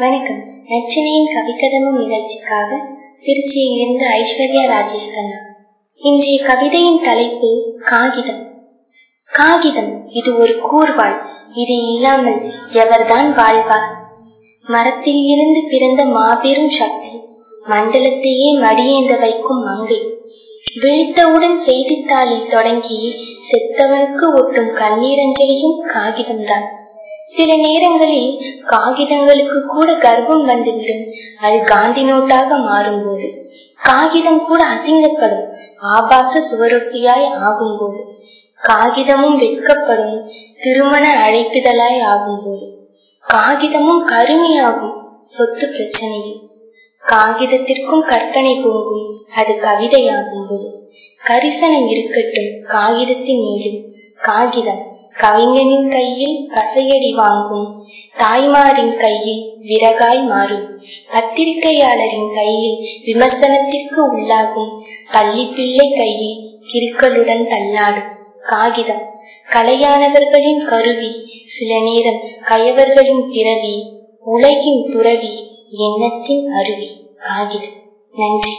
வணக்கம். நச்சினையின் கவிக்கதமும் நிகழ்ச்சிக்காக திருச்சியிலிருந்து ஐஸ்வர்யா ராஜேஷ் கண்ணா இன்றைய கவிதையின் தலைப்பு காகிதம். காகிதம் இது ஒரு கூர்வாள். இது இல்லாமல் எவர்தான் வாழ்வார் மரத்தில் இருந்து பிறந்த மாபெரும் சக்தி மண்டலத்தையே மடியேந்த வைக்கும் மங்கை விழித்தவுடன் செய்தித்தாளில் தொடங்கி செத்தவனுக்கு ஒட்டும் கண்ணீரஞ்சலியும் காகிதம்தான். சில நேரங்களில் காகிதங்களுக்கு கூட கர்வம் வந்துவிடும். அது காந்தி நோட்டாக மாறும்போது. காகிதம் கூட அசிங்கப்படும். ஆபாச சுவரொட்டியாய் ஆகும்போது. காகிதமும் வெட்கப்படும். திருமண அழைப்பிதழாய் ஆகும்போது. காகிதமும் கருமையாகும் சொத்து பிரச்சனையில். காகிதத்திற்கும் கற்பனை பொங்கும். அது கவிதையாகும் போது கரிசனம் இருக்கட்டும். காகிதத்தின் மேலும். காகிதம் கவிஞனின் கையில் கசையடி வாங்கும் தாய்மாரின் கையில் விறகாய் மாறும் பத்திரிகையாளரின் கையில் விமர்சனத்திற்கு உள்ளாகும் பள்ளி பிள்ளை கையில் கிறுக்கலுடன் தள்ளாடும் காகிதம் கலையானவர்களின் கருவி சில நேரம் கயவர்களின் பிறவி உலகின் துறவி எண்ணத்தின் அருவி காகிதம். நன்றி.